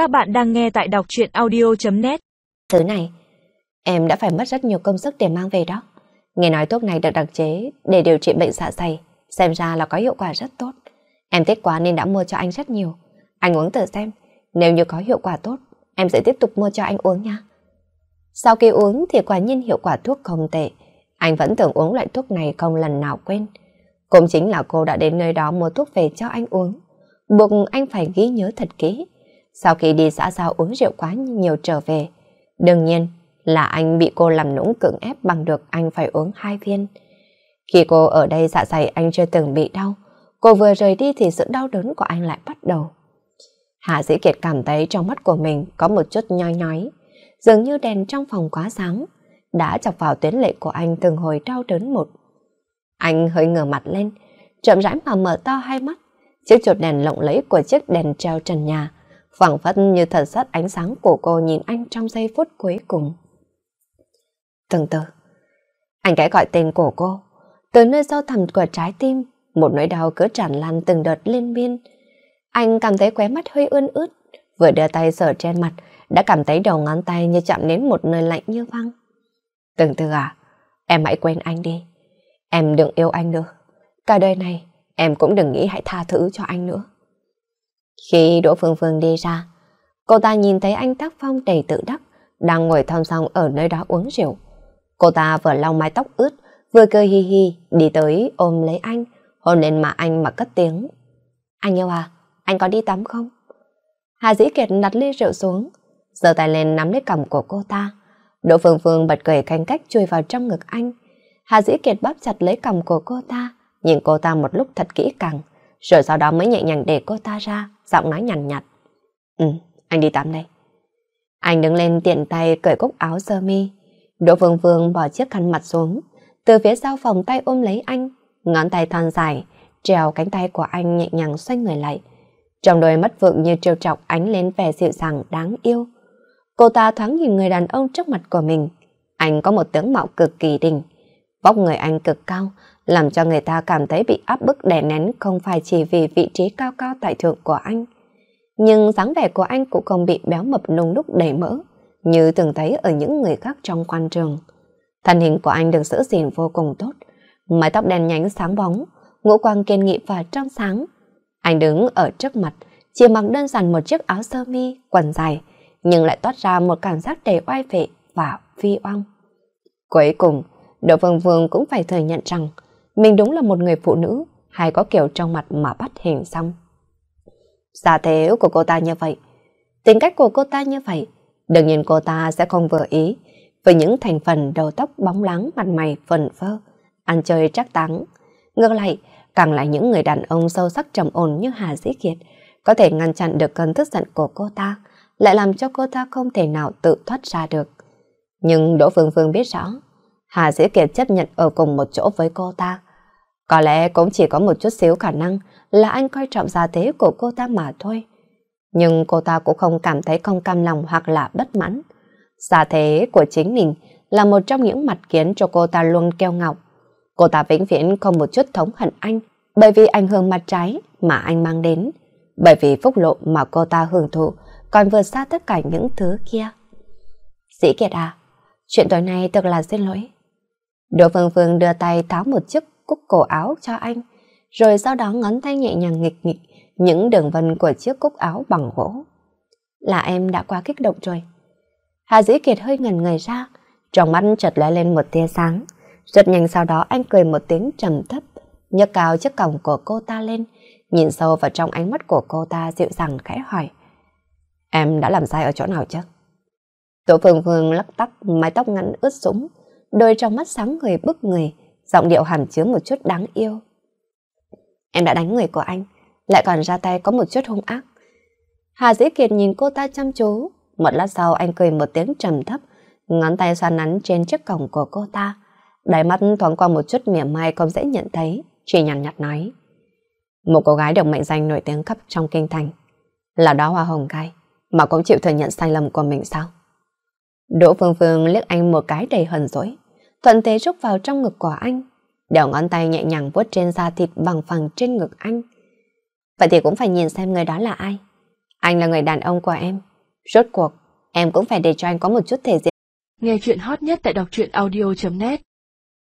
Các bạn đang nghe tại đọc truyện audio.net Thứ này, em đã phải mất rất nhiều công sức để mang về đó. Nghe nói thuốc này được đặc chế để điều trị bệnh dạ dày, xem ra là có hiệu quả rất tốt. Em thích quá nên đã mua cho anh rất nhiều. Anh uống thử xem, nếu như có hiệu quả tốt, em sẽ tiếp tục mua cho anh uống nha. Sau khi uống thì quả nhiên hiệu quả thuốc không tệ. Anh vẫn tưởng uống loại thuốc này không lần nào quên. Cũng chính là cô đã đến nơi đó mua thuốc về cho anh uống. Buộc anh phải ghi nhớ thật kỹ. Sau khi đi xã giao uống rượu quá nhiều trở về, đương nhiên là anh bị cô làm nũng cưỡng ép bằng được anh phải uống hai viên. Khi cô ở đây dạ dày anh chưa từng bị đau, cô vừa rời đi thì sự đau đớn của anh lại bắt đầu. Hạ Dĩ Kiệt cảm thấy trong mắt của mình có một chút nhoi nhói, dường như đèn trong phòng quá sáng, đã chọc vào tuyến lệ của anh từng hồi đau đớn một. Anh hơi ngửa mặt lên, chậm rãi mà mở to hai mắt, chiếc chuột đèn lộng lẫy của chiếc đèn treo trần nhà, phảng phất như thật sắt ánh sáng của cô nhìn anh trong giây phút cuối cùng. Từng từ, anh cái gọi tên của cô, từ nơi sâu thẳm của trái tim, một nỗi đau cứ tràn lan từng đợt liên miên. Anh cảm thấy khóe mắt hơi ươn ướt, vừa đưa tay sờ trên mặt, đã cảm thấy đầu ngón tay như chạm đến một nơi lạnh như băng. Từng từ à, em hãy quên anh đi. Em đừng yêu anh nữa. Cả đời này, em cũng đừng nghĩ hãy tha thứ cho anh nữa. Khi Đỗ Phương Phương đi ra, cô ta nhìn thấy anh Tác Phong đầy tự đắc, đang ngồi thong song ở nơi đó uống rượu. Cô ta vừa lau mái tóc ướt, vừa cười hi hi, đi tới ôm lấy anh, hôn lên mà anh mà cất tiếng. Anh yêu à, anh có đi tắm không? Hà Dĩ Kiệt đặt ly rượu xuống, giơ tay lên nắm lấy cằm của cô ta. Đỗ Phương Phương bật cười canh cách chui vào trong ngực anh. Hà Dĩ Kiệt bóp chặt lấy cằm của cô ta, nhìn cô ta một lúc thật kỹ càng, rồi sau đó mới nhẹ nhàng để cô ta ra, giọng nói nhằn nhạt. Ừ, anh đi tắm đây. Anh đứng lên tiện tay cởi cúc áo sơ mi. Đỗ Phương Phương bỏ chiếc khăn mặt xuống, từ phía sau phòng tay ôm lấy anh, ngón tay thon dài, trèo cánh tay của anh nhẹ nhàng xoay người lại. Trong đôi mắt vượng như trêu chọc ánh lên vẻ dịu dàng đáng yêu. Cô ta thoáng nhìn người đàn ông trước mặt của mình. Anh có một tướng mạo cực kỳ đỉnh Vóc người anh cực cao, làm cho người ta cảm thấy bị áp bức đè nén không phải chỉ vì vị trí cao cao tại thượng của anh. Nhưng dáng vẻ của anh cũng không bị béo mập nung đúc đầy mỡ, như từng thấy ở những người khác trong quan trường. Thân hình của anh được giữ gìn vô cùng tốt, mái tóc đen nhánh sáng bóng, ngũ quan kiên nghị và trong sáng. Anh đứng ở trước mặt, chỉ mặc đơn giản một chiếc áo sơ mi, quần dài, nhưng lại toát ra một cảm giác đầy oai vệ và phi oang. Cuối cùng, Đỗ Vương Vương cũng phải thừa nhận rằng mình đúng là một người phụ nữ hay có kiểu trong mặt mà bắt hình xong. Giả thế của cô ta như vậy, tính cách của cô ta như vậy, đương nhiên cô ta sẽ không vừa ý với những thành phần đầu tóc bóng láng mặt mày phần phơ, ăn chơi chắc táng. Ngược lại, càng là những người đàn ông sâu sắc trầm ổn như Hà Dĩ Kiệt, có thể ngăn chặn được cơn tức giận của cô ta, lại làm cho cô ta không thể nào tự thoát ra được. Nhưng Đỗ Phương Phương biết rõ, Hà Dĩ Kiệt chấp nhận ở cùng một chỗ với cô ta. Có lẽ cũng chỉ có một chút xíu khả năng là anh coi trọng gia thế của cô ta mà thôi. Nhưng cô ta cũng không cảm thấy không cam lòng hoặc là bất mãn. Gia thế của chính mình là một trong những mặt kiến cho cô ta luôn keo ngọc. Cô ta vĩnh viễn không một chút thống hận anh bởi vì ảnh hưởng mặt trái mà anh mang đến. Bởi vì phúc lộ mà cô ta hưởng thụ còn vượt xa tất cả những thứ kia. Dĩ Kiệt à, chuyện tối nay thật là xin lỗi. Đỗ Phương Phương đưa tay tháo một chiếc cúc cổ áo cho anh, rồi sau đó ngón tay nhẹ nhàng nghịch nghịch những đường vân của chiếc cúc áo bằng gỗ. Là em đã quá kích động rồi. Hà Dĩ Kiệt hơi ngần người ra, trong mắt chợt lóe lên một tia sáng. Rất nhanh sau đó anh cười một tiếng trầm thấp, nhấc cao chiếc còng của cô ta lên, nhìn sâu vào trong ánh mắt của cô ta dịu dàng khẽ hỏi. Em đã làm sai ở chỗ nào chứ? Tổ phương phương lắc tắc mái tóc ngắn ướt sũng, đôi trong mắt sáng người bức người, giọng điệu hàm chứa một chút đáng yêu. Em đã đánh người của anh, lại còn ra tay có một chút hung ác. Hà Dĩ Kiệt nhìn cô ta chăm chú, một lát sau anh cười một tiếng trầm thấp, ngón tay xoa nắn trên chiếc cổng của cô ta. Đáy mắt thoáng qua một chút mỉa mai không dễ nhận thấy, chỉ nhàn nhạt nói. Một cô gái được mệnh danh nổi tiếng khắp trong kinh thành, là đó hoa hồng gai, mà cũng chịu thừa nhận sai lầm của mình sao? Đỗ Phương Phương liếc anh một cái đầy hờn dỗi, thuận thế rút vào trong ngực của anh, đầu ngón tay nhẹ nhàng vuốt trên da thịt bằng phẳng trên ngực anh. Vậy thì cũng phải nhìn xem người đó là ai. Anh là người đàn ông của em, Rốt cuộc, em cũng phải để cho anh có một chút thể diện. Nghe chuyện hot nhất tại đọc truyện audio.net